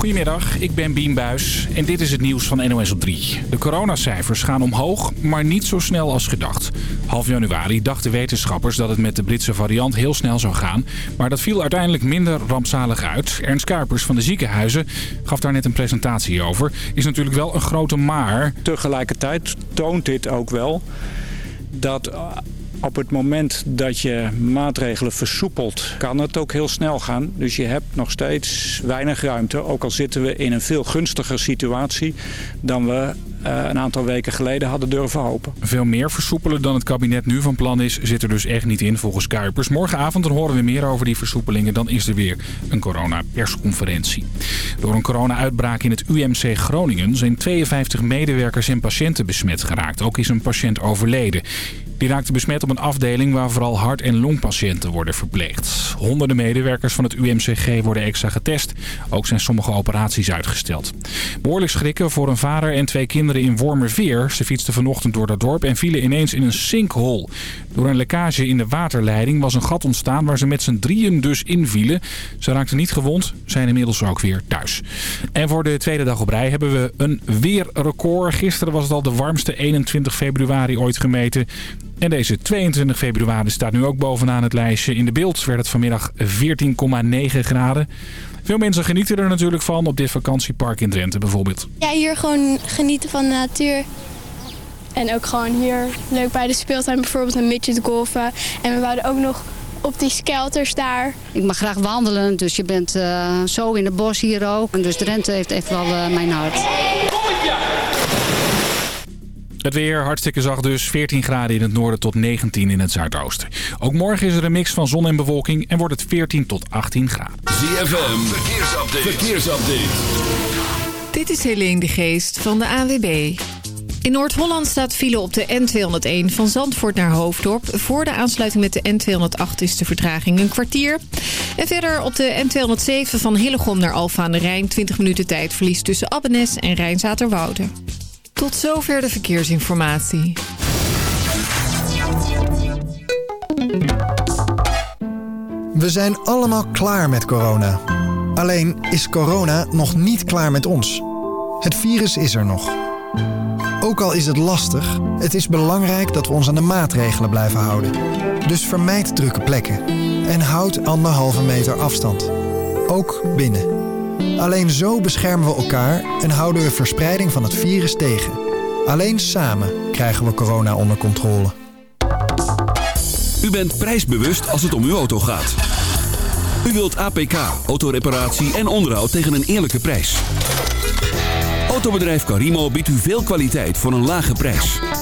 Goedemiddag, ik ben Bien Buis en dit is het nieuws van NOS op 3. De coronacijfers gaan omhoog, maar niet zo snel als gedacht. Half januari dachten wetenschappers dat het met de Britse variant heel snel zou gaan. Maar dat viel uiteindelijk minder rampzalig uit. Ernst Kuipers van de ziekenhuizen gaf daar net een presentatie over. Is natuurlijk wel een grote maar. Tegelijkertijd toont dit ook wel dat op het moment dat je maatregelen versoepelt, kan het ook heel snel gaan. Dus je hebt nog steeds weinig ruimte, ook al zitten we in een veel gunstiger situatie dan we een aantal weken geleden hadden durven hopen. Veel meer versoepelen dan het kabinet nu van plan is, zit er dus echt niet in volgens Kuipers. Morgenavond horen we meer over die versoepelingen. Dan is er weer een corona-persconferentie. Door een corona-uitbraak in het UMC Groningen zijn 52 medewerkers en patiënten besmet geraakt. Ook is een patiënt overleden. Die raakte besmet op een afdeling waar vooral hart- en longpatiënten worden verpleegd. Honderden medewerkers van het UMCG worden extra getest. Ook zijn sommige operaties uitgesteld. Behoorlijk schrikken voor een vader en twee kinderen in Wormerveer. Ze fietsten vanochtend door dat dorp en vielen ineens in een sinkhole. Door een lekkage in de waterleiding was een gat ontstaan waar ze met z'n drieën dus invielen. Ze raakten niet gewond, zijn inmiddels ook weer thuis. En voor de tweede dag op rij hebben we een weerrecord. Gisteren was het al de warmste 21 februari ooit gemeten. En deze 22 februari staat nu ook bovenaan het lijstje. In de beeld werd het vanmiddag 14,9 graden. Veel mensen genieten er natuurlijk van op dit vakantiepark in Drenthe bijvoorbeeld. Ja, hier gewoon genieten van de natuur. En ook gewoon hier leuk bij de speeltuin bijvoorbeeld een midget golfen. En we wouden ook nog op die skelters daar. Ik mag graag wandelen, dus je bent uh, zo in het bos hier ook. En dus Drenthe heeft echt wel uh, mijn hart. Het weer hartstikke zacht dus. 14 graden in het noorden tot 19 in het zuidoosten. Ook morgen is er een mix van zon en bewolking en wordt het 14 tot 18 graden. ZFM, verkeersupdate. verkeersupdate. Dit is Helene de Geest van de AWB. In Noord-Holland staat file op de N201 van Zandvoort naar Hoofddorp. Voor de aansluiting met de N208 is de vertraging een kwartier. En verder op de N207 van Hillegom naar Alfa aan de Rijn... 20 minuten tijd verlies tussen Abbenes en Rijnzaterwoude. Tot zover de verkeersinformatie. We zijn allemaal klaar met corona. Alleen is corona nog niet klaar met ons. Het virus is er nog. Ook al is het lastig, het is belangrijk dat we ons aan de maatregelen blijven houden. Dus vermijd drukke plekken en houd anderhalve meter afstand. Ook binnen. Alleen zo beschermen we elkaar en houden we verspreiding van het virus tegen. Alleen samen krijgen we corona onder controle. U bent prijsbewust als het om uw auto gaat. U wilt APK, autoreparatie en onderhoud tegen een eerlijke prijs. Autobedrijf Carimo biedt u veel kwaliteit voor een lage prijs.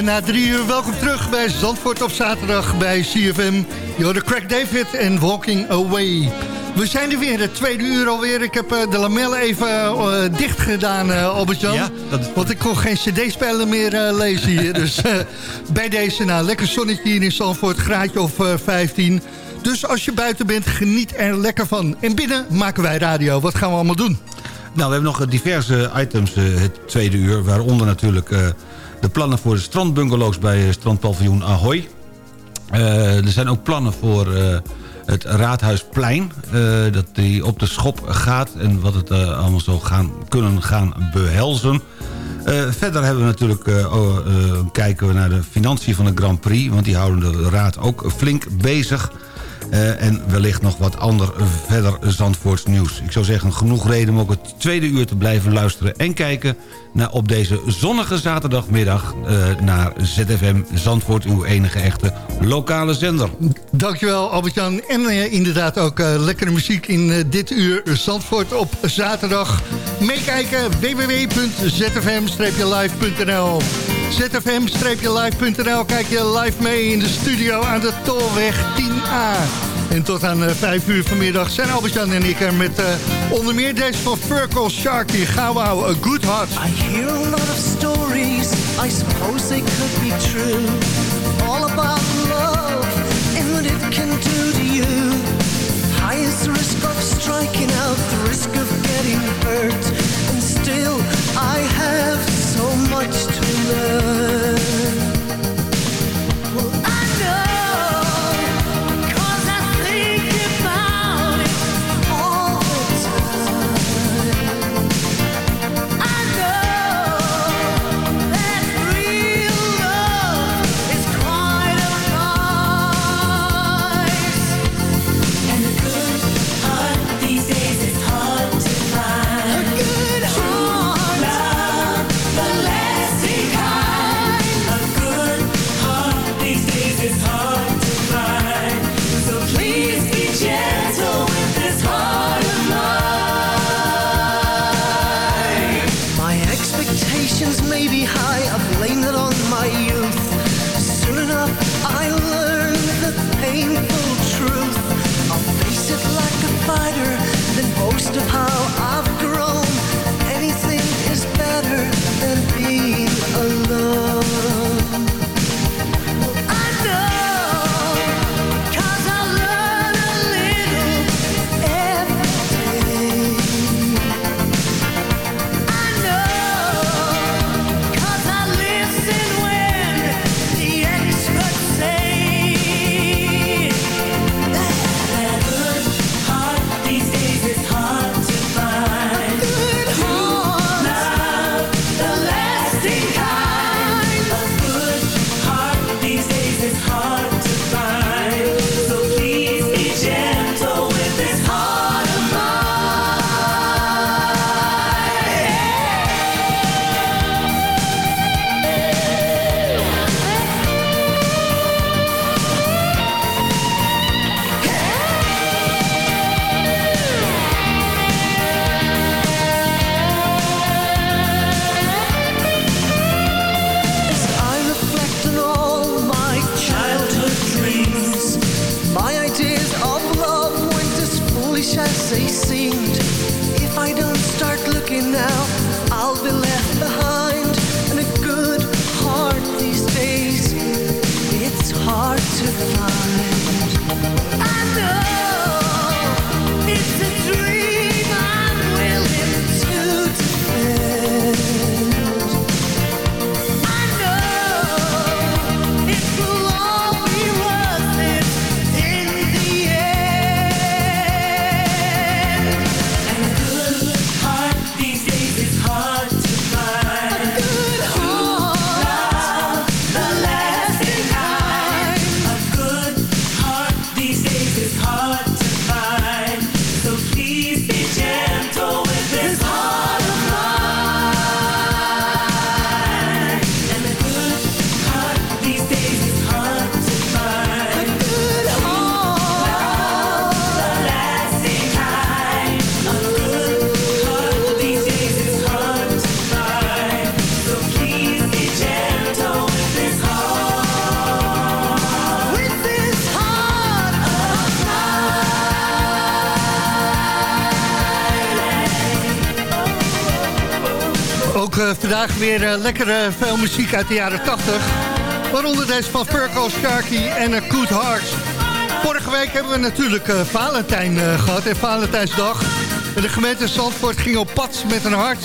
Na drie uur, welkom terug bij Zandvoort op zaterdag bij CFM. You're Craig David en Walking Away. We zijn er weer, het tweede uur alweer. Ik heb eh, de lamellen even uh, dicht gedaan, uh, Albert-Jan. Ja, Want ik kon geen cd-speler meer eh, lezen hier. dus eh, bij deze, nou, lekker zonnetje hier in Zandvoort, graadje of eh, 15. Dus als je buiten bent, geniet er lekker van. En binnen maken wij radio. Wat gaan we allemaal doen? Nou, we hebben nog eh, diverse items eh, het tweede uur. Waaronder natuurlijk eh, de plannen voor de strandbungalows bij eh, strandpaviljoen Ahoy. Eh, er zijn ook plannen voor eh, het Raadhuisplein. dat die op de schop gaat en wat het allemaal zou gaan, kunnen gaan behelzen. Eh, verder hebben we natuurlijk, oh, kijken we naar de financiën van de Grand Prix. Want die houden de raad ook flink bezig. Eh, en wellicht nog wat ander verder Zandvoorts nieuws. Ik zou zeggen, genoeg reden om ook het tweede uur te blijven luisteren... en kijken naar op deze zonnige zaterdagmiddag... eh, naar ZFM Zandvoort, uw enige echte lokale zender. Dankjewel Albert-Jan. En eh, inderdaad ook lekkere muziek in dit uur Zandvoort op zaterdag. Meekijken www.zfm-live.nl zfm-live.nl Kijk je live mee in de studio aan de Tolweg 10A. En tot aan eh, 5 uur vanmiddag zijn Albert-Jan en ik er met eh, onder meer deze van Furkel Sharky. Gauw hou, A Good Heart. I hear a lot of stories, I suppose they could be true. All about love and what it can do to you. Highest risk of striking out, the risk of getting hurt. And still, I have so much to learn. Vandaag weer eh, lekker eh, veel muziek uit de jaren 80. Waaronder deze van Virgo Starkey en A Good Heart. Vorige week hebben we natuurlijk eh, Valentijn eh, gehad en Valentijnsdag. En de gemeente Zandvoort ging op pad met een hart.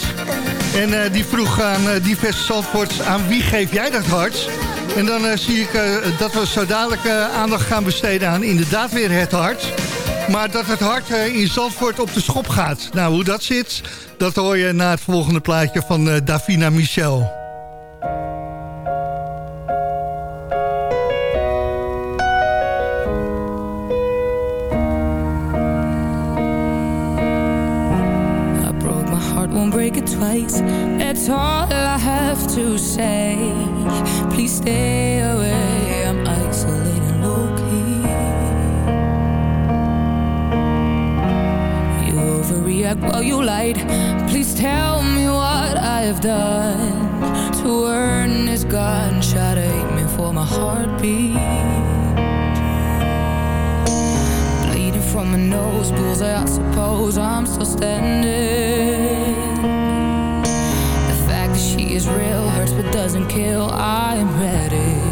En eh, die vroeg aan eh, diverse Zandvoorts aan wie geef jij dat hart? En dan eh, zie ik eh, dat we zo dadelijk eh, aandacht gaan besteden aan inderdaad weer het hart. Maar dat het hart eh, in Zandvoort op de schop gaat. Nou, hoe dat zit, dat hoor je na het volgende plaatje van eh, Davina Michel. I broke my heart, won't break it twice. That's all I have to say. Please stay away. I'm while you lied. Please tell me what I have done to earn this gunshot aiming for my heartbeat. Bleeding from my nose, bullseye, I suppose I'm still standing. The fact that she is real hurts but doesn't kill. I am ready.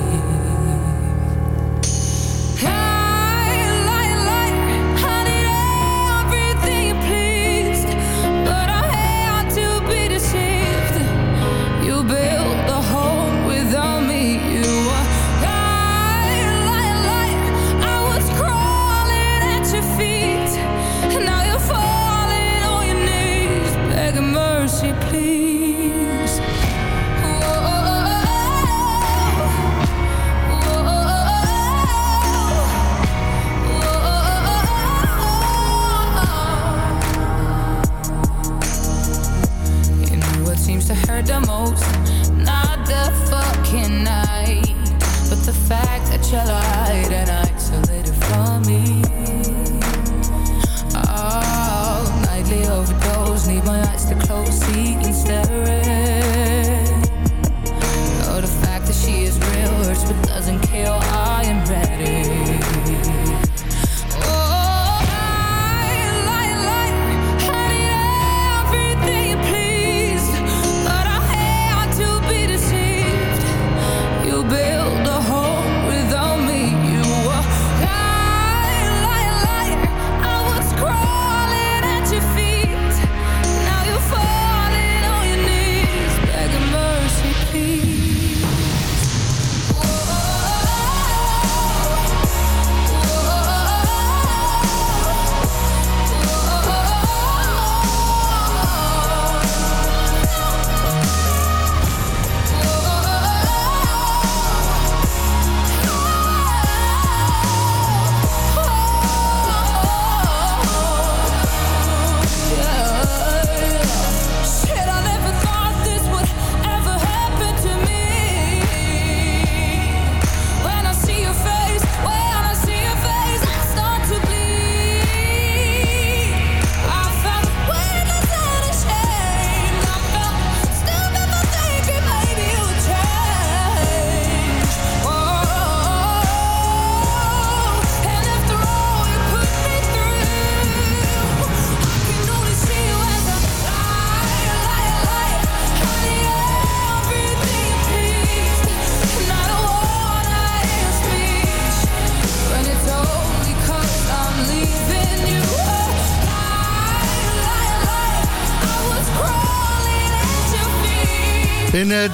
Fact that you lied and isolated from me. Oh, nightly overdose, need my eyes to close, seeking staring.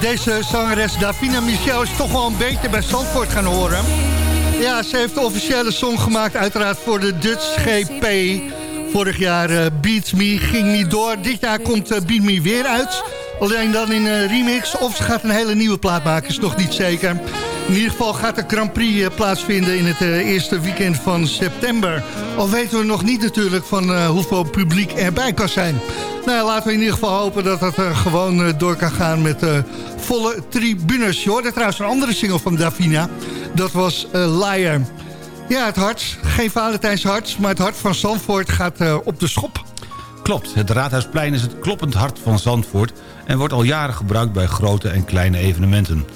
Deze zangeres Davina Michel is toch wel een beetje bij Zandvoort gaan horen. Ja, ze heeft de officiële song gemaakt uiteraard voor de Dutch GP. Vorig jaar eh, Beat Me ging niet door. Dit jaar komt eh, Beat Me weer uit. Alleen dan in een remix. Of ze gaat een hele nieuwe plaat maken, is nog niet zeker. In ieder geval gaat de Grand Prix eh, plaatsvinden in het eh, eerste weekend van september. Al weten we nog niet natuurlijk van eh, hoeveel publiek erbij kan zijn. Nou laten we in ieder geval hopen dat het eh, gewoon eh, door kan gaan met eh, volle tribunes. Je hoorde trouwens een andere single van Davina. Dat was Liar. Ja, het hart. Geen Valentijnshart, maar het hart van Zandvoort gaat op de schop. Klopt, het Raadhuisplein is het kloppend hart van Zandvoort... en wordt al jaren gebruikt bij grote en kleine evenementen.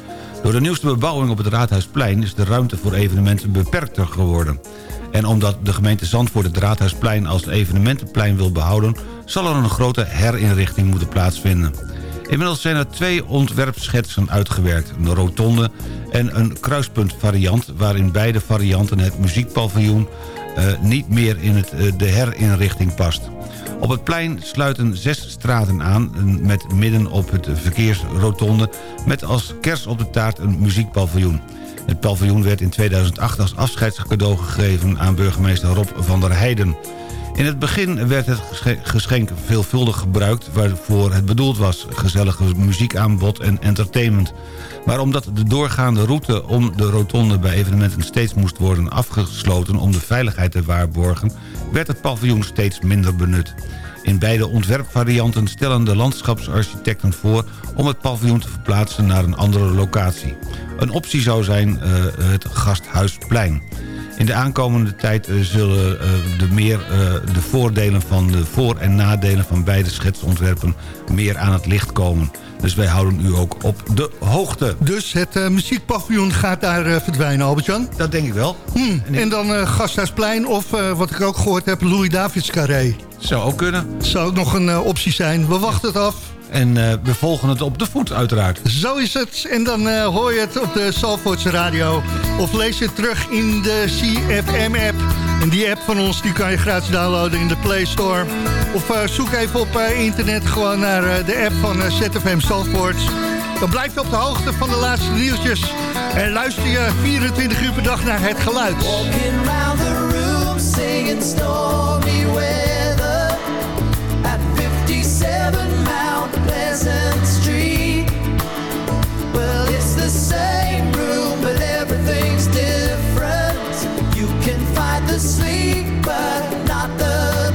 Door de nieuwste bebouwing op het Raadhuisplein... is de ruimte voor evenementen beperkter geworden. En omdat de gemeente Zandvoort het Raadhuisplein als evenementenplein wil behouden... zal er een grote herinrichting moeten plaatsvinden. Inmiddels zijn er twee ontwerpschetsen uitgewerkt. Een rotonde en een kruispuntvariant... waarin beide varianten het muziekpaviljoen eh, niet meer in het, eh, de herinrichting past. Op het plein sluiten zes straten aan... met midden op het verkeersrotonde... met als kers op de taart een muziekpaviljoen. Het paviljoen werd in 2008 als afscheidscadeau gegeven... aan burgemeester Rob van der Heijden. In het begin werd het gesche- geschenk veelvuldig gebruikt... waarvoor het bedoeld was, gezellige muziekaanbod en entertainment. Maar omdat de doorgaande route om de rotonde bij evenementen steeds moest worden afgesloten... om de veiligheid te waarborgen, werd het paviljoen steeds minder benut. In beide ontwerpvarianten stellen de landschapsarchitecten voor... om het paviljoen te verplaatsen naar een andere locatie. Een optie zou zijn eh, het Gasthuisplein. In de aankomende tijd eh, zullen eh, de, meer, eh, de voordelen van de voor- en nadelen van beide schetsontwerpen meer aan het licht komen. Dus wij houden u ook op de hoogte. Dus het eh, muziekpaviljoen gaat daar verdwijnen, Albert-Jan? Dat denk ik wel. Hmm, en dan eh Gasthuisplein of wat ik ook gehoord heb, Louis Davids Carré. Zou ook kunnen. Zou ook nog een optie zijn. We wachten het af. En eh, we volgen het op de voet uiteraard. Zo is het. En dan eh, hoor je het op de Salvoortse radio. Of lees je het terug in de CFM-app. En die app van ons die kan je gratis downloaden in de Play Store. Of eh, zoek even op internet gewoon naar eh, de app van ZFM Salvoort. Dan blijf je op de hoogte van de laatste nieuwtjes. En luister je 24 uur per dag naar het geluid. Walking round the room singing stormy weather sleep, but not the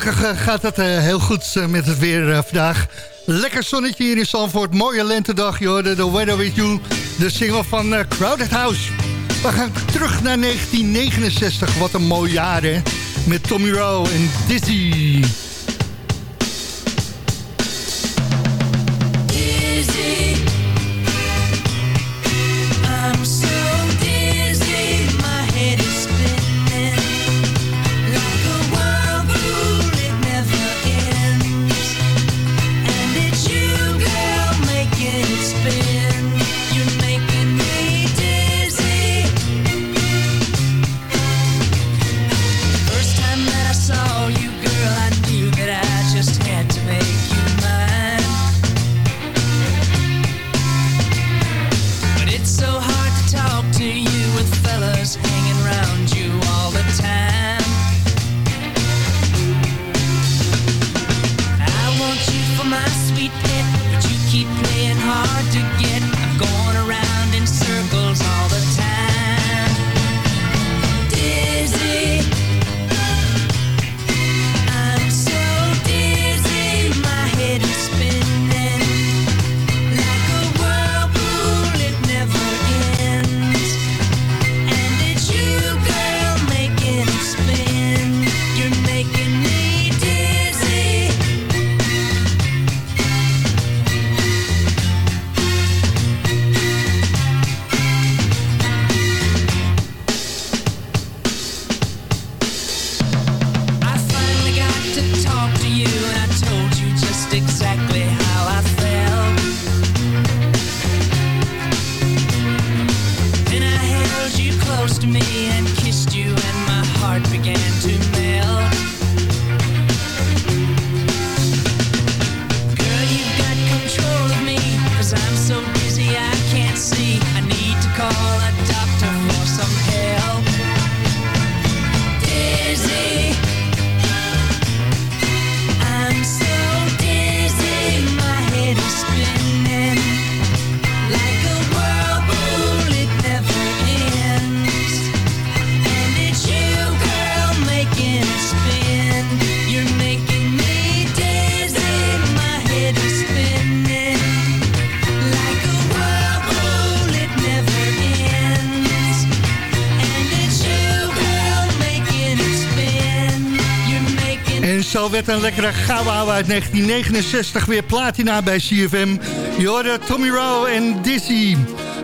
gelukkig eh, gaat het eh, heel goed eh, met het weer vandaag. Lekker zonnetje hier in Zandvoort. Mooie lentedag, hoorde The Weather With You. De single van Crowded House. We gaan terug naar 1969. Wat een mooi jaar, hè? Met Tommy Rowe en. Dizzy, need to Werd een lekkere gauwouw uit 1969 weer platina bij CFM. Je hoorde Tommy Rowe en Dizzy.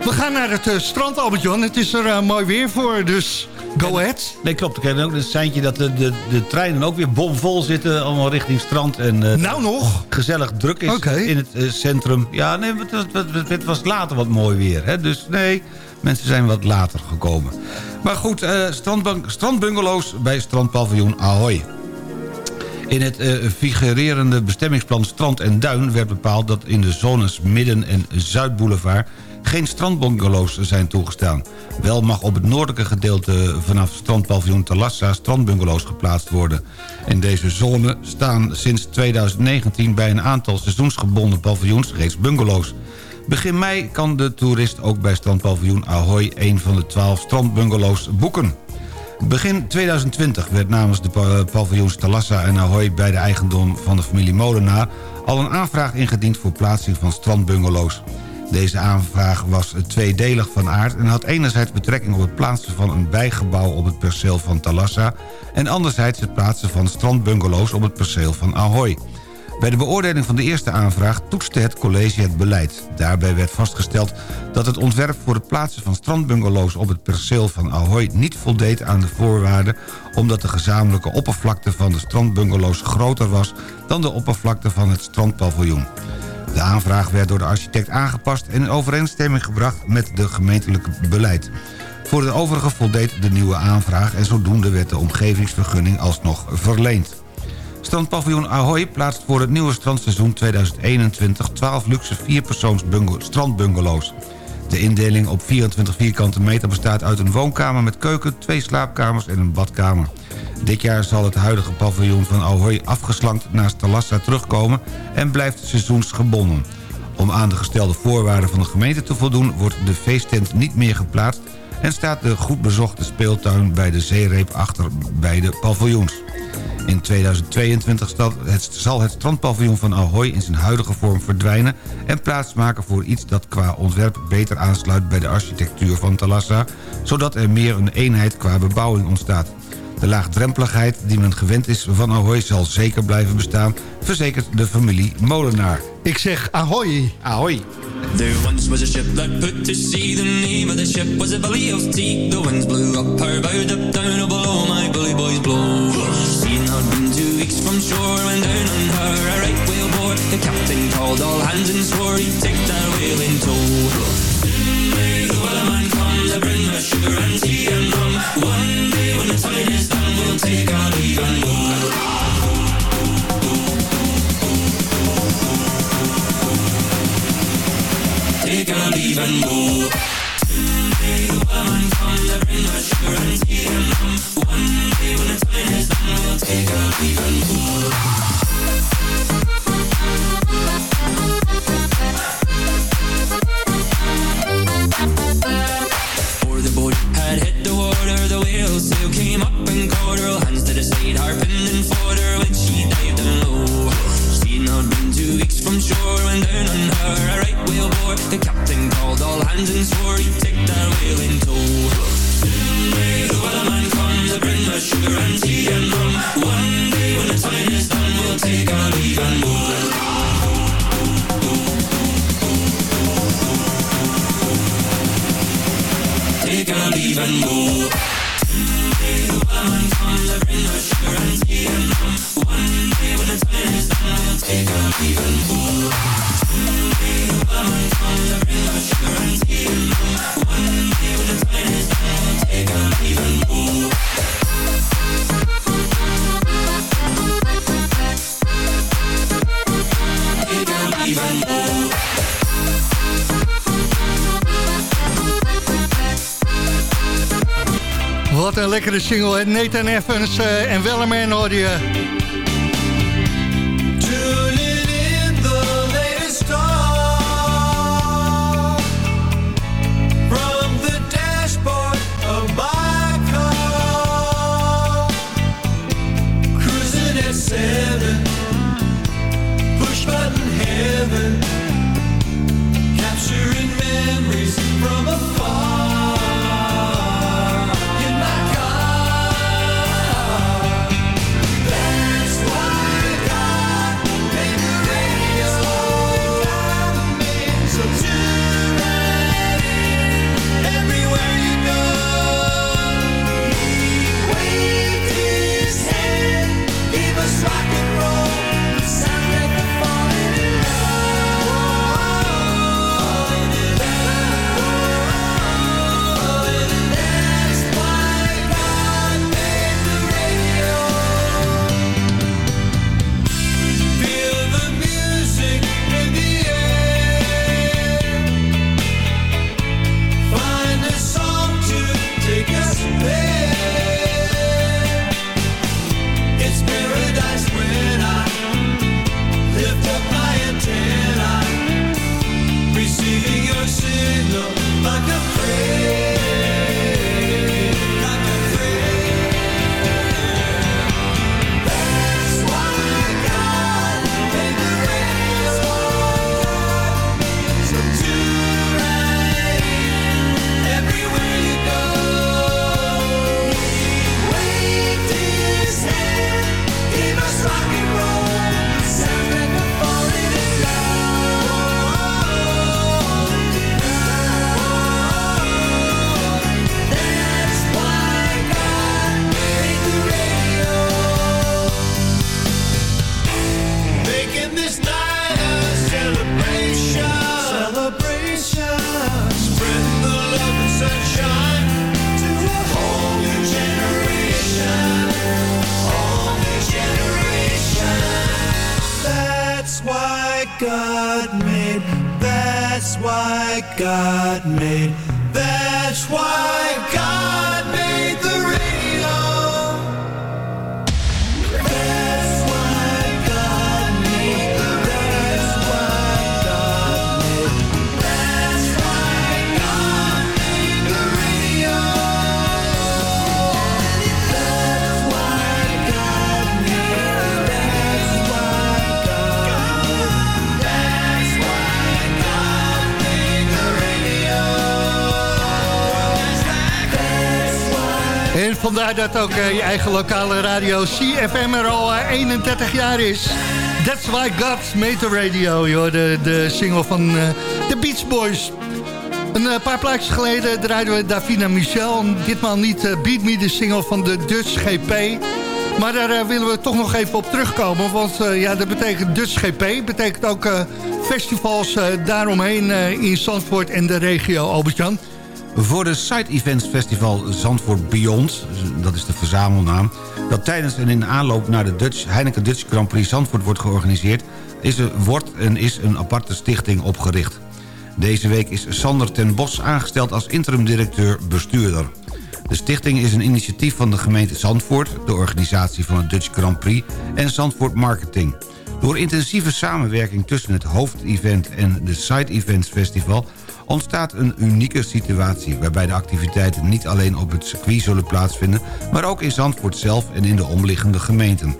We gaan naar het eh, strand, Albert-Jan. Het is er eh, mooi weer voor, dus go ahead. Nee, klopt. Ik heb ook een seintje dat de, de, de treinen ook weer bomvol zitten. Allemaal richting strand. En, eh, nou nog? Gezellig druk is in het centrum. Ja, nee, het was, het, was later wat mooi weer. Hè? Dus nee, mensen zijn wat later gekomen. Maar goed, strandbungalows bij strandpaviljoen Ahoy. In het eh, figurerende bestemmingsplan Strand en Duin werd bepaald dat in de zones Midden- en Zuidboulevard geen strandbungalows zijn toegestaan. Wel mag op het noordelijke gedeelte vanaf strandpaviljoen Talassa strandbungalows geplaatst worden. In deze zone staan sinds 2019 bij een aantal seizoensgebonden paviljoens reeds bungalows. Begin mei kan de toerist ook bij strandpaviljoen Ahoy een van de 12 strandbungalows boeken. Begin 2020 werd namens de pa- paviljoens Talassa en Ahoy... bij de eigendom van de familie Molenaar... al een aanvraag ingediend voor plaatsing van strandbungalows. Deze aanvraag was tweedelig van aard... en had enerzijds betrekking op het plaatsen van een bijgebouw... op het perceel van Talassa... en anderzijds het plaatsen van strandbungalows op het perceel van Ahoy. Bij de beoordeling van de eerste aanvraag toetste het college het beleid. Daarbij werd vastgesteld dat het ontwerp voor het plaatsen van strandbungalows op het perceel van Ahoy niet voldeed aan de voorwaarden omdat de gezamenlijke oppervlakte van de strandbungalows groter was dan de oppervlakte van het strandpaviljoen. De aanvraag werd door de architect aangepast en in overeenstemming gebracht met de gemeentelijke beleid. Voor het overige voldeed de nieuwe aanvraag en zodoende werd de omgevingsvergunning alsnog verleend. Strandpaviljoen Ahoy plaatst voor het nieuwe strandseizoen 2021 12 luxe 4-persoons bungo- strandbungalows. De indeling op 24 vierkante meter bestaat uit een woonkamer met keuken, twee slaapkamers en een badkamer. Dit jaar zal het huidige paviljoen van Ahoy afgeslankt naast Talassa terugkomen en blijft seizoensgebonden. Om aan de gestelde voorwaarden van de gemeente te voldoen wordt de feesttent niet meer geplaatst en staat de goed bezochte speeltuin bij de zeereep achter beide paviljoens. In 2022 zal het, strandpaviljoen van Ahoy in zijn huidige vorm verdwijnen... en plaatsmaken voor iets dat qua ontwerp beter aansluit bij de architectuur van Talassa... zodat er meer een eenheid qua bebouwing ontstaat. De laagdrempeligheid die men gewend is van Ahoy zal zeker blijven bestaan... verzekert de familie Molenaar. Ik zeg ahoy. Ahoy. There once was a ship that put to sea. The name of the ship was a belly of tea. The winds blew up her bow, up down, oh below my bully boys blow. Seen had been two weeks from shore when down on her a right whale bore. The captain called all hands and swore he'd take that whale in tow. Soon may the wellerman come to bring us sugar and tea and rum. One day when the time is done, we'll take our leave and go. Take our leave and go. Someday the wellerman comes to bring us sugar and tea and rum. One day when the time is done, we'll take our leave and go. Before the boat had hit the water, the whale sail came up and caught her. All hands to the side, harping and fought her when she dived down low. She'd not been two weeks from shore when down on her bore. The captain called all hands and swore he'd take that whale in tow. Soon may the wellerman come to bring us sugar and tea and rum. One day when the time is done, we'll take our leave and go. Take our leave and go. Lekkere single? Nathan Evans eh, en Wellerman hoorde je. That's why God made. That's why God vandaar dat ook eh, je eigen lokale radio CFM er al eh, 31 jaar is. That's why God made the radio, joh, de, de single van eh, de Beach Boys. Een eh, paar plaatjes geleden draaiden we Davina Michel. Ditmaal niet eh, Beat Me, de single van de Dutch GP. Maar daar eh, willen we toch nog even op terugkomen. Want eh, ja, dat betekent Dutch GP. betekent ook eh, festivals eh, daaromheen eh, in Zandvoort en de regio, Albert-Jan. Voor de Side Events Festival Zandvoort Beyond, dat is de verzamelnaam... dat tijdens en in aanloop naar de Dutch, Heineken Dutch Grand Prix Zandvoort wordt georganiseerd... Is er, wordt en is een aparte stichting opgericht. Deze week is Sander ten Bos aangesteld als interim-directeur-bestuurder. De stichting is een initiatief van de gemeente Zandvoort... de organisatie van het Dutch Grand Prix en Zandvoort Marketing. Door intensieve samenwerking tussen het hoofdevent en de Side Events Festival ontstaat een unieke situatie... waarbij de activiteiten niet alleen op het circuit zullen plaatsvinden... maar ook in Zandvoort zelf en in de omliggende gemeenten.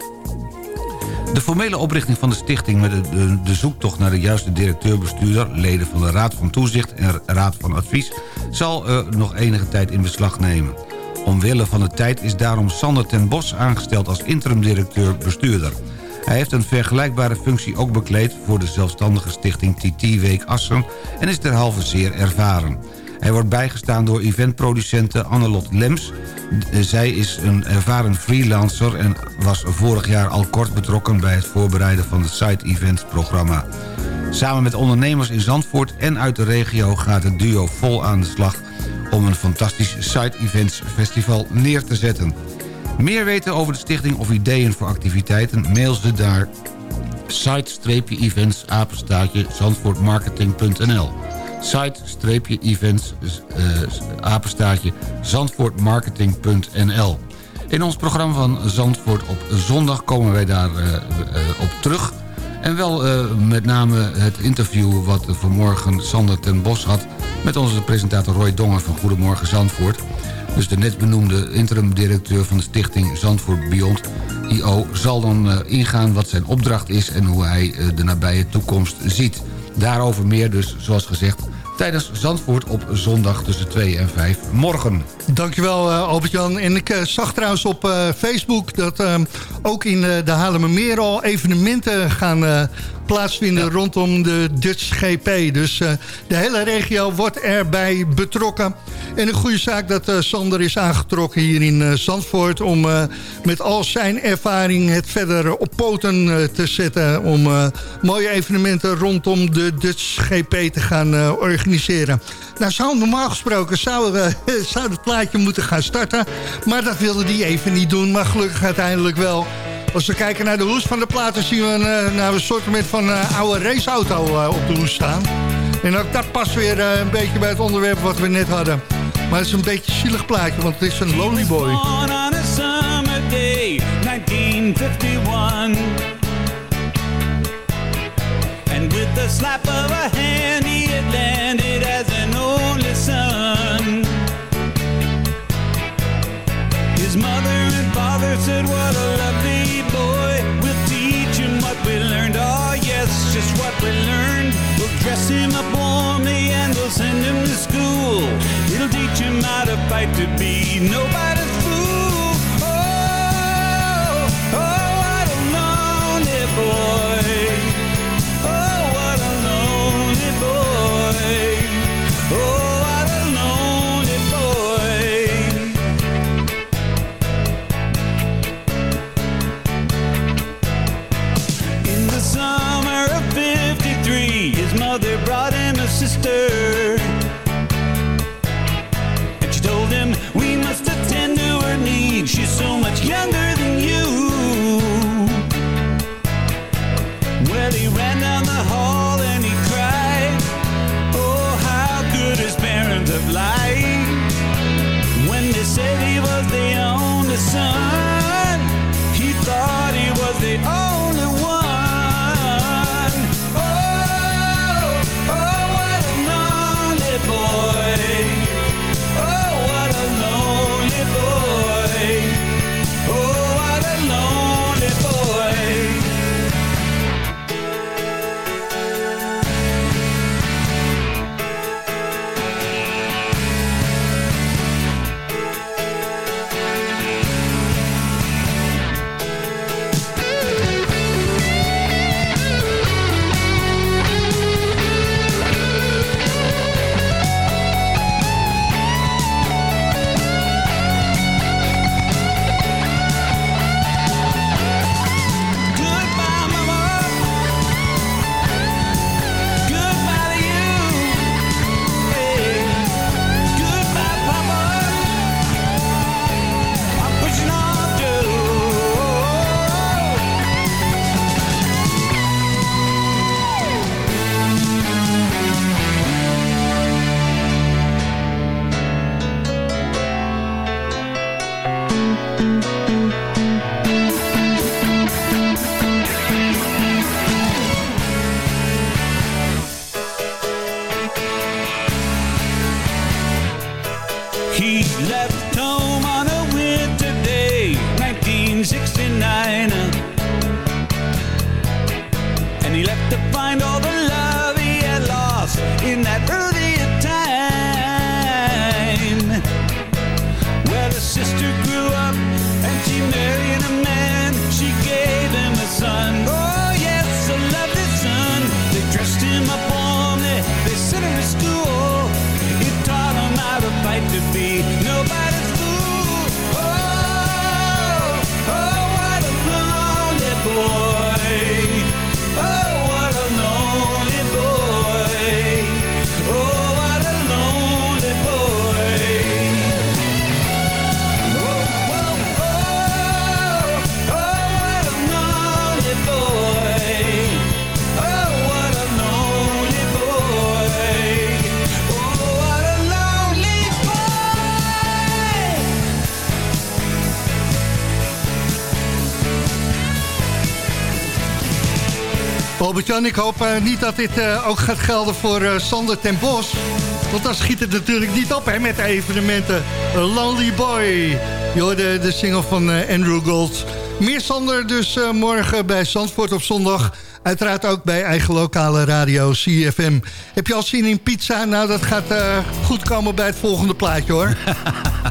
De formele oprichting van de stichting met de, de, de zoektocht naar de juiste directeur-bestuurder... leden van de Raad van Toezicht en Raad van Advies... zal uh, nog enige tijd in beslag nemen. Omwille van de tijd is daarom Sander ten Bos aangesteld als interim-directeur-bestuurder. Hij heeft een vergelijkbare functie ook bekleed voor de zelfstandige stichting TT Week Assen... en is derhalve zeer ervaren. Hij wordt bijgestaan door eventproducente Annelot Lems. Zij is een ervaren freelancer en was vorig jaar al kort betrokken... bij het voorbereiden van het Side Events programma. Samen met ondernemers in Zandvoort en uit de regio gaat het duo vol aan de slag... om een fantastisch Side Events festival neer te zetten. Meer weten over de stichting of ideeën voor activiteiten... mail ze naar site-events apenstaatje zandvoortmarketing.nl site-events apenstaartje zandvoortmarketing.nl In ons programma van Zandvoort op zondag komen wij daar uh, uh, op terug. En wel met name het interview wat vanmorgen Sander ten Bos had... met onze presentator Roy Dongen van Goedemorgen Zandvoort. Dus de net benoemde interim-directeur van de stichting Zandvoort Beyond... IO zal dan ingaan wat zijn opdracht is... en hoe hij de nabije toekomst ziet. Daarover meer dus, zoals gezegd, tijdens Zandvoort op zondag tussen 2 en 5 morgen. Dankjewel uh, Albert-Jan. En ik zag trouwens op Facebook dat ook in de Haarlemmermeer al evenementen gaan plaatsvinden ja. rondom de Dutch GP. Dus de hele regio wordt erbij betrokken. En een goede zaak dat Sander is aangetrokken hier in Zandvoort... om met al zijn ervaring het verder op poten te zetten... om mooie evenementen rondom de Dutch GP te gaan organiseren. Nou, zou normaal gesproken zou, zou het plaatje moeten gaan starten. Maar dat wilde die even niet doen. Maar gelukkig uiteindelijk wel. Als we kijken naar de hoes van de platen... zien we een, nou, een soort van uh, oude raceauto uh, op de hoes staan. En ook dat past weer een beetje bij het onderwerp wat we net hadden. Maar het is een beetje een zielig plaatje, want het is een Lonely Boy. on a summer day, 1951 And with the slap of a hand he landed as an only son His mother and father said, what a lovely just what we learned We'll dress him up warmly and we'll send him to school. It'll teach him how to fight to be nobody's Albert-Jan, ik hoop eh, niet dat dit eh, ook gaat gelden voor eh, Sander ten Bos. Want dan schiet het natuurlijk niet op hè, met de evenementen. Lonely Boy. Je hoorde de single van Andrew Gold. Meer Sander dus morgen bij Zandvoort op zondag. Uiteraard ook bij eigen lokale radio CFM. Heb je al zin in pizza? Nou, dat gaat goed komen bij het volgende plaatje hoor.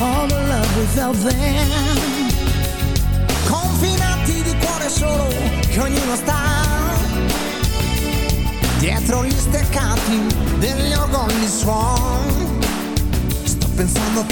All the love felt then. confinati di cuore solo che ognuno sta dietro gli steccati degli orgogli suon sto pensando a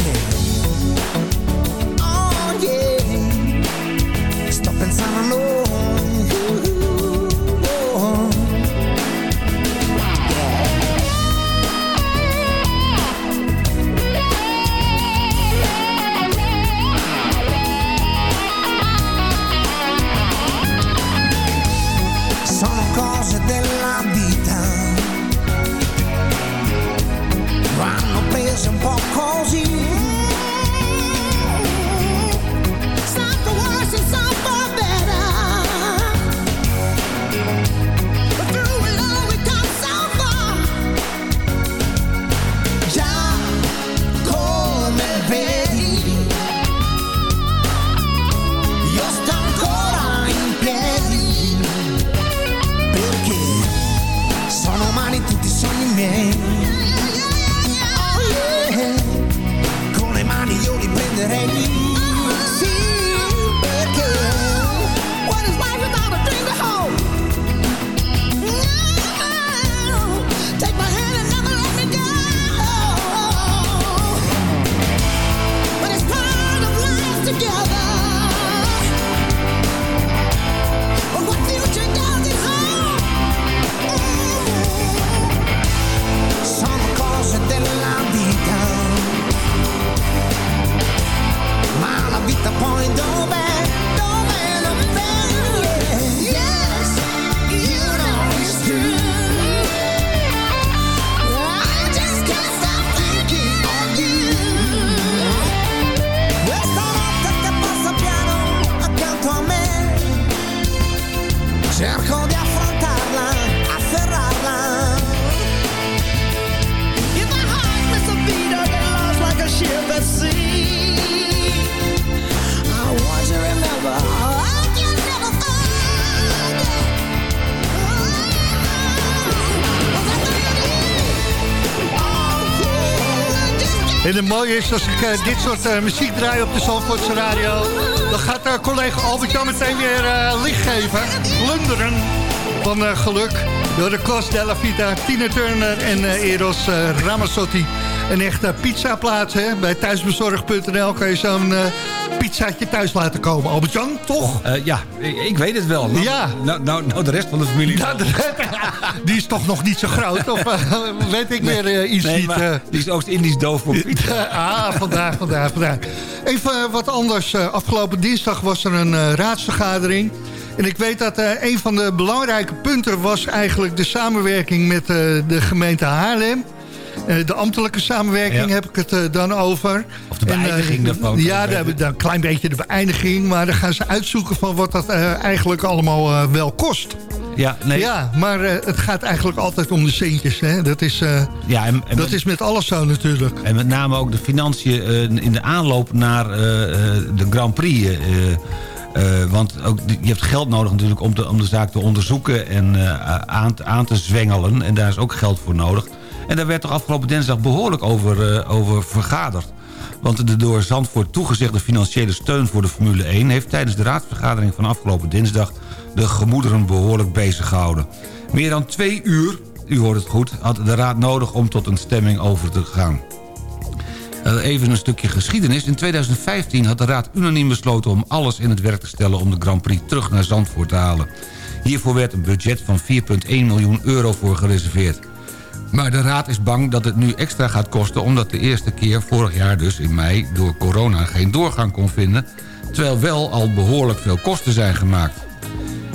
als ik eh, dit soort eh, muziek draai op de Zandvoortse radio... dan gaat eh, collega Albert-Jan meteen weer licht geven. Glunderen van geluk. Door de Cos della Vita, Tina Turner en Eros Ramazzotti. Een echte pizzaplaats, hè? Bij thuisbezorg.nl kan je zo'n pizzaatje thuis laten komen. Albert-Jan, toch? Eh, ja, ik, ik weet het wel. Nou, Ja. Nou, nou, nou, de rest van de familie. Nou, de- die is toch nog niet zo groot? Of eh, weet ik weer eh, iets nee, niet? maar die is Oost-Indisch doof voor pizza. ah, vandaag, vandaag, vandaag. Even wat anders. Afgelopen dinsdag was er een raadsvergadering. En ik weet dat een van de belangrijke punten was eigenlijk de samenwerking met de gemeente Haarlem. Eh, de ambtelijke samenwerking Ja. heb ik het eh, dan over. Of de beëindiging En, eh, daarvan. Ja, daar hebben we een klein beetje de beëindiging. Maar dan gaan ze uitzoeken van wat dat eigenlijk allemaal wel kost. Ja, nee. Ja, maar het gaat eigenlijk altijd om de centjes. Hè? Dat, is, Ja, en, en dat is met alles zo natuurlijk. En met name ook de financiën in de aanloop naar de Grand Prix. want ook, je hebt geld nodig natuurlijk om de, om de zaak te onderzoeken en eh, aan, aan te zwengelen. En daar is ook geld voor nodig. En daar werd toch afgelopen dinsdag behoorlijk over, eh, over vergaderd. Want de door Zandvoort toegezegde financiële steun voor de Formule 1... heeft tijdens de raadsvergadering van afgelopen dinsdag... de gemoederen behoorlijk bezig gehouden. Meer dan twee uur, u hoort het goed, had de raad nodig om tot een stemming over te gaan. Eh, Even een stukje geschiedenis. In 2015 had de Raad unaniem besloten om alles in het werk te stellen... om de Grand Prix terug naar Zandvoort te halen. Hiervoor werd een budget van 4,1 miljoen euro voor gereserveerd. Maar de Raad is bang dat het nu extra gaat kosten... omdat de eerste keer, vorig jaar dus in mei, door corona geen doorgang kon vinden... terwijl wel al behoorlijk veel kosten zijn gemaakt.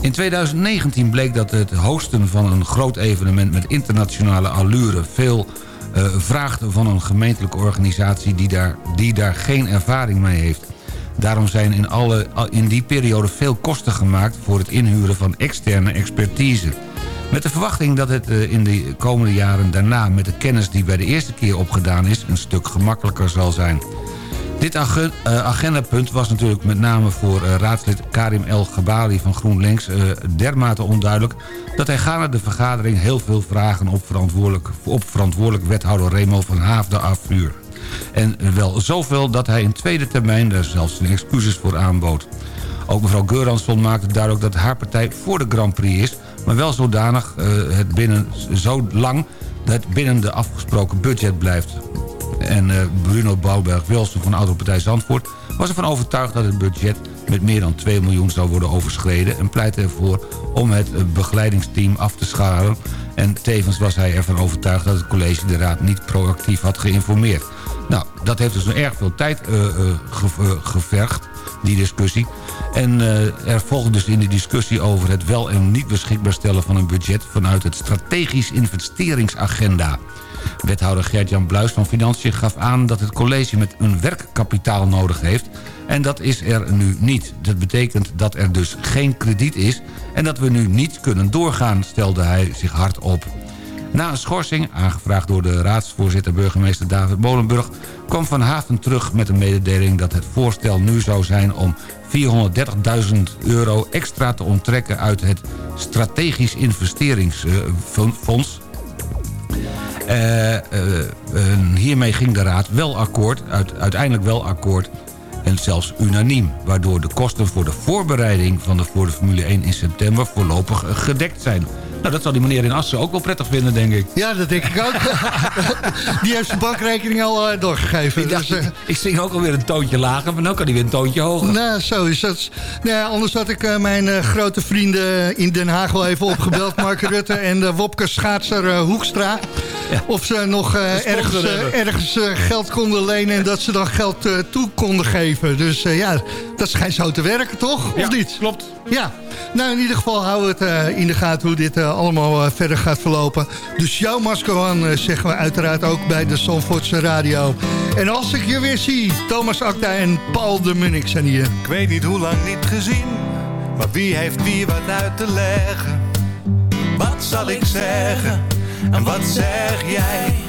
In 2019 bleek dat het hosten van een groot evenement met internationale allure... veel eh, vraagt van een gemeentelijke organisatie die daar, die daar geen ervaring mee heeft. Daarom zijn in, alle, in die periode veel kosten gemaakt voor het inhuren van externe expertise. Met de verwachting dat het eh, in de komende jaren daarna met de kennis die bij de eerste keer opgedaan is... een stuk gemakkelijker zal zijn. Dit eh, agendapunt was natuurlijk met name voor eh, raadslid Karim El Gabali van GroenLinks dermate onduidelijk... dat hij gaande de vergadering heel veel vragen op verantwoordelijk, op verantwoordelijk wethouder Remo van Haafden afvuur. En wel zoveel dat hij in tweede termijn daar zelfs zijn excuses voor aanbood. Ook mevrouw Geuransson maakte duidelijk dat haar partij voor de Grand Prix is... maar wel zodanig eh, het binnen, zo lang dat het binnen de afgesproken budget blijft. En eh, Bruno Bouwberg-Wilson van de Autopartij Zandvoort... was ervan overtuigd dat het budget met meer dan 2 miljoen zou worden overschreden... en pleitte ervoor om het eh, begeleidingsteam af te scharen. En tevens was hij ervan overtuigd dat het college de raad niet proactief had geïnformeerd. Nou, dat heeft dus erg veel tijd ge- gevergd, die discussie. En eh, er volgde dus in de discussie over het wel en niet beschikbaar stellen van een budget... vanuit het strategisch investeringsagenda. Wethouder Gert-Jan Bluis van Financiën gaf aan dat het college met een werkkapitaal nodig heeft. En dat is er nu niet. Dat betekent dat er dus geen krediet is en dat we nu niet kunnen doorgaan, stelde hij zich hard op. Na een schorsing, aangevraagd door de raadsvoorzitter burgemeester David Molenburg... kwam Van Haven terug met een mededeling dat het voorstel nu zou zijn... om 430.000 euro extra te onttrekken uit het strategisch investeringsfonds... Eh, eh, en hiermee ging de Raad wel akkoord, uit, uiteindelijk wel akkoord en zelfs unaniem... waardoor de kosten voor de voorbereiding van de, voor de Formule 1 in september voorlopig eh, gedekt zijn. Nou, dat zal die meneer in Assen ook wel prettig vinden, denk ik. Ja, dat denk ik ook. Die heeft zijn bankrekening al eh, doorgegeven. Ik, dacht, Dus, eh, ik zing ook alweer een toontje lager, maar nu kan hij weer een toontje hoger. Nou, zo is dat. Nou ja, anders had ik eh, mijn grote vrienden in Den Haag wel even opgebeld. Mark Rutte en Wopke Schaatser Hoekstra. Of ze nog ergens, ergens geld konden lenen en dat ze dan geld toe konden geven. Dus ja, dat schijnt zo te werken, toch? Ja, of niet? klopt. Ja, nou in ieder geval houden we het eh, in de gaten hoe dit eh, allemaal eh, verder gaat verlopen. Dus jouw masker aan zeggen we uiteraard ook bij de Zandvoortse Radio. En als ik je weer zie, Thomas Acta en Paul de Munnik zijn hier. Ik weet niet hoe lang niet gezien, maar wie heeft wie wat uit te leggen? Wat zal ik zeggen en wat zeg jij?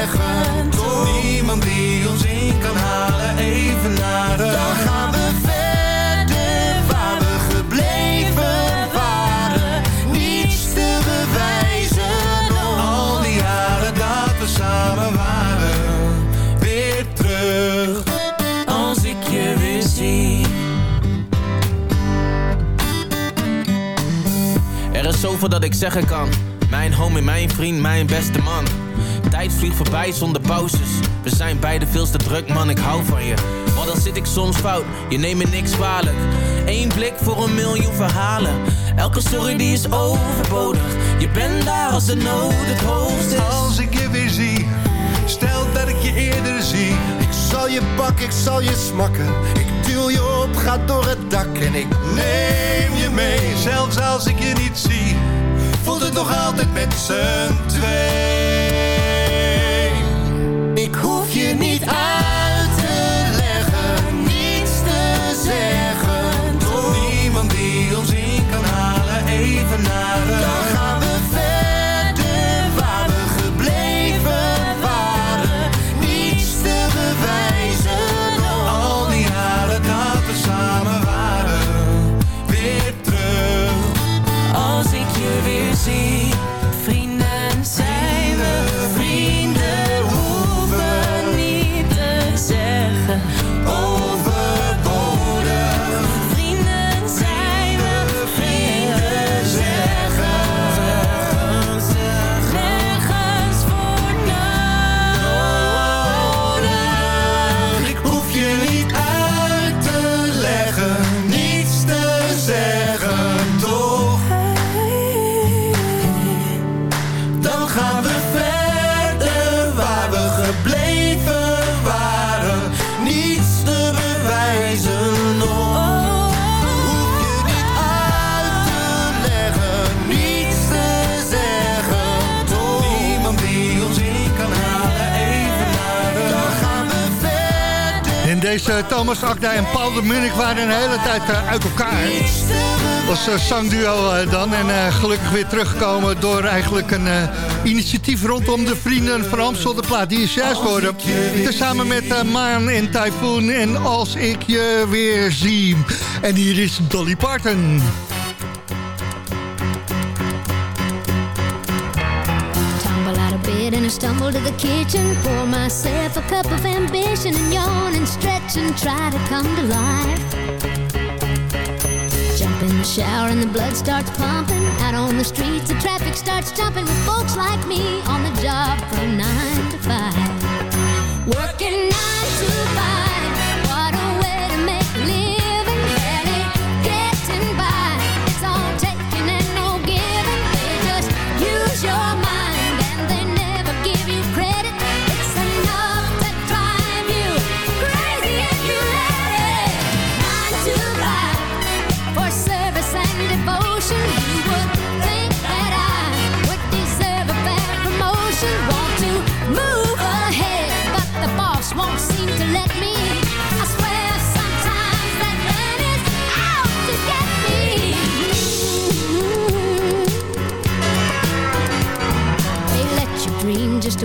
zeggen. Toch Niemand die ons in kan halen, even naar de... dan gaan we verder waar we gebleven waren. Niets te bewijzen. Al die jaren dat we samen waren, weer terug. Als ik je weer zie. Er is zoveel dat ik zeggen kan. Mijn homie, mijn vriend, mijn beste man. Tijd vliegt voorbij zonder pauzes. We zijn beide veel te druk, man, ik hou van je. Maar dan zit ik soms fout, je neemt me niks kwalijk. Eén blik voor een miljoen verhalen. Elke story die is overbodig. Je bent daar als de nood het hoogst is. Als ik je weer zie, stel dat ik je eerder zie. Ik zal je pakken, ik zal je smakken. Ik duw je op, ga door het dak en ik Neem je mee, zelfs als ik je niet zie, voelt het nog altijd met z'n twee. Ik hoef je niet En Paul de Munnik waren een hele tijd eh, uit elkaar. Als uh, zangduo eh, dan. En eh, gelukkig weer teruggekomen door eigenlijk een eh, initiatief rondom de Vrienden van Amstel. De plaat die is juist geworden. Tezamen met eh, Maan en Typhoon en Als ik je weer zie. En hier is Dolly Parton. Tumble out of bed and I stumble to the kitchen. Pour myself a cup of ambition and yawn and stretch and try to come to life. Jump in the shower and the blood starts pumping. Out on the streets, the traffic starts jumping with folks like me on the job from nine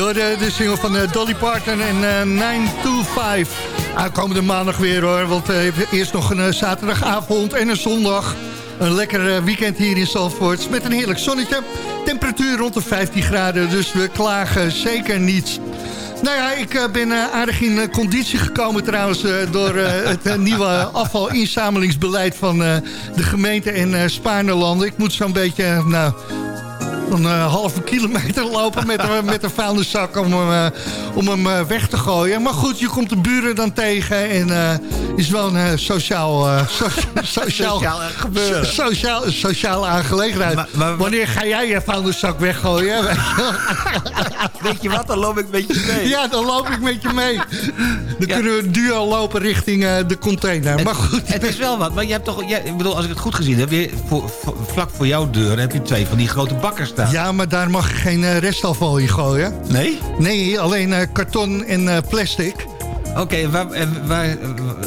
Je de single van eh, Dolly Parton en eh 9 to 5. Aankomende maandag weer hoor, want eh, eerst nog een eh, zaterdagavond en een zondag. Een lekker eh, weekend hier in Zandvoort met een heerlijk zonnetje. Temperatuur rond de 15 graden, dus we klagen zeker niet. Nou ja, ik eh, ben eh, aardig in eh, conditie gekomen trouwens... eh, door eh, het eh, nieuwe afvalinzamelingsbeleid van eh, de gemeente en eh Spaarnelanden. Ik moet zo'n beetje, eh, nou, een eh, halve kilometer lopen met, een- met een vuilniszak om hem, eh, om hem eh, weg te gooien. Maar goed, je komt de buren dan tegen en is wel een sociaal, so- sociaal, Sociaal gebeuren. so- sociaal, sociale aangelegenheid. Wanneer ga jij je vuilniszak weggooien? Weet je je wat, dan loop ik een beetje mee. Ja, dan loop ik met je mee. Dan kunnen we duo lopen richting de container. Maar goed. Het is wel wat, maar je hebt toch... jij- ik bedoel, als ik het goed gezien heb... voor, voor- vlak voor jouw deur heb je twee van die grote bakkers staan. Ja, maar daar mag je geen eh, restafval in gooien. Nee? Nee, alleen eh, karton en eh, plastic. Oké, waar... en waar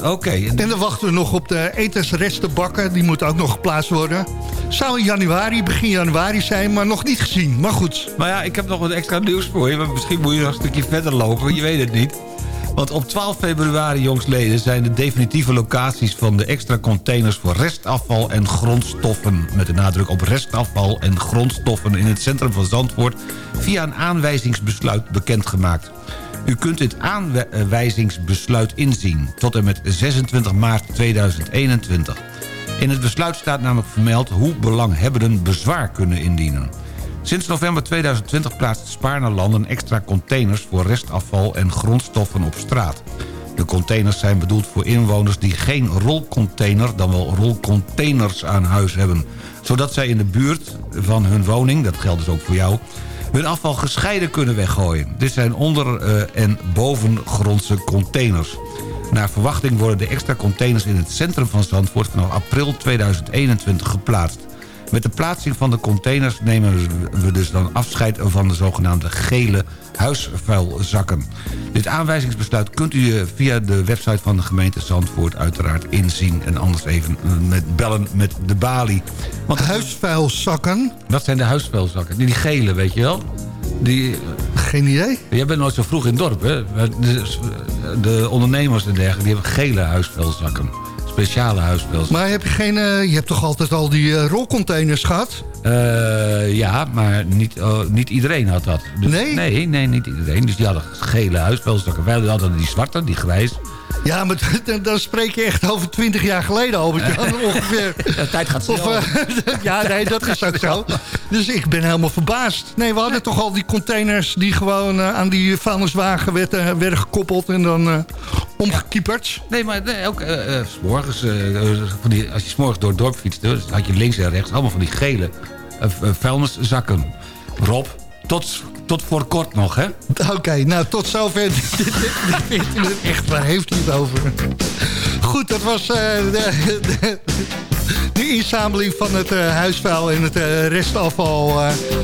Oké. En dan wachten we nog op de etensrestenbakken. Die moeten ook nog geplaatst worden. Zou in januari, begin januari zijn, maar nog niet gezien. Maar goed. Maar ja, ik heb nog wat extra nieuws voor je. Maar misschien moet je nog een stukje verder lopen. Je weet het niet. Want op 12 februari, jongsleden, zijn de definitieve locaties van de extra containers voor restafval en grondstoffen. Met de nadruk op restafval en grondstoffen in het centrum van Zandvoort via een aanwijzingsbesluit bekendgemaakt. U kunt dit aanwijzingsbesluit inzien tot en met 26 maart 2021. In het besluit staat namelijk vermeld hoe belanghebbenden bezwaar kunnen indienen. Sinds november 2020 plaatst Spaarnerlanden extra containers voor restafval en grondstoffen op straat. De containers zijn bedoeld voor inwoners die geen rolcontainer, dan wel rolcontainers aan huis hebben. Zodat zij in de buurt van hun woning, dat geldt dus ook voor jou, hun afval gescheiden kunnen weggooien. Dit zijn onder- eh, en bovengrondse containers. Naar verwachting worden de extra containers in het centrum van Zandvoort vanaf april 2021 geplaatst. Met de plaatsing van de containers nemen we dus dan afscheid van de zogenaamde gele huisvuilzakken. Dit aanwijzingsbesluit kunt u eh, via de website van de gemeente Zandvoort uiteraard inzien. En anders even eh, met bellen met de balie. Want huisvuilzakken? Dat zijn de huisvuilzakken. Die, gele, weet je wel? Die, Geen idee. Jij bent nooit zo vroeg in het dorp, hè? De, de ondernemers en dergelijke, die hebben gele huisvuilzakken. Speciale. Maar heb je geen... eh, je hebt toch altijd al die eh, rolcontainers gehad? Eh, ja, maar niet, oh, niet iedereen had dat. Dus- Nee? Nee, nee, niet iedereen. Dus die hadden gele huisvuilzakken. Wij hadden die zwarte, die grijs. Ja, maar dan- spreek je echt over 20 jaar geleden, Albert Jan, ongeveer. De tijd gaat snel. Of, eh, ja, nee, dat is ook zo. Dus ik ben helemaal verbaasd. Nee, we hadden toch al die containers die gewoon eh, aan die vuilniswagen werden, werden gekoppeld en dan eh, omgekieperd. Nee, maar nee, ook eh, eh, 's morgens, eh, eh, van die, als je 's morgens door het dorp fietste... dus had je links en rechts allemaal van die gele eh, eh, vuilniszakken. Rob, tot, tot voor kort nog, hè? Oké, nou tot zover. Echt, waar heeft hij het over? Goed, dat was eh, de, inzameling van het eh, huisvuil en het eh, restafval.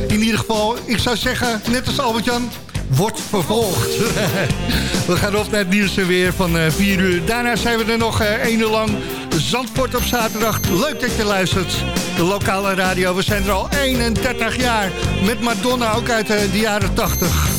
in ieder geval, ik zou zeggen, net als Albert-Jan, wordt vervolgd. we gaan op naar het nieuws weer van eh 4 uur. Daarna zijn we er nog eh 1 uur lang. Zandvoort op zaterdag. Leuk dat je luistert. De lokale radio, we zijn er al 31 jaar. Met Madonna ook uit eh, de jaren 80.